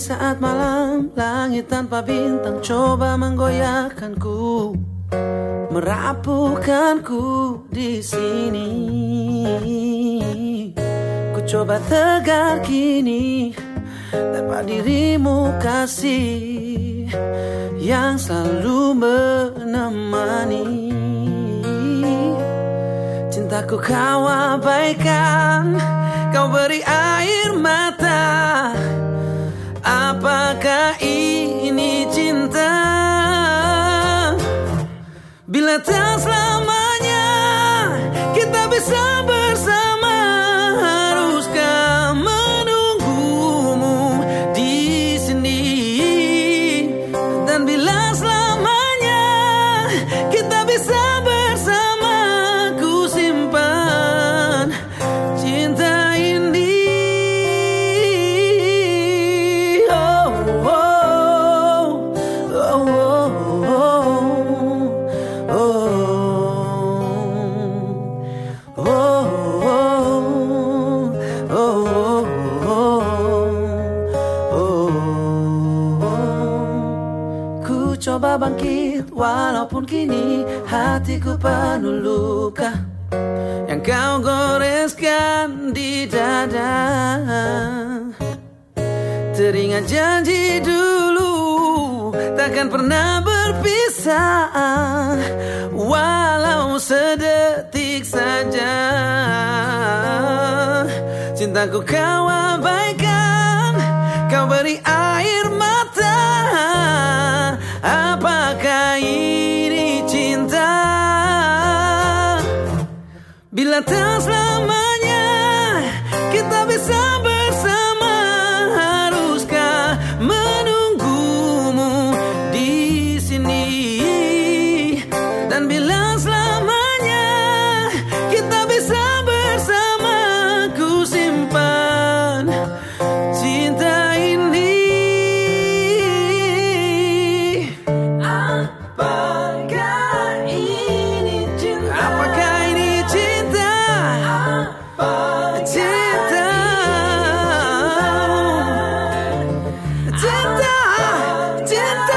Saat malam langit tanpa bintang coba menggoyahkanku Merapuhkanku di sini coba tegar kini Tanpa dirimu kasih Yang selalu menemani Cintaku kau abaikan Kau beri air mata Apakah ini cinta? Bila tak selamanya coba bangkit walaupun kini hatiku penuh luka. Yang kau goreskan di dada. Teringat janji dulu Takkan pernah berpisah. Walau sedetik saja. Cintaku kau abaikan Kau beri air Bila tak selamanya kita bisa bersama 在耳边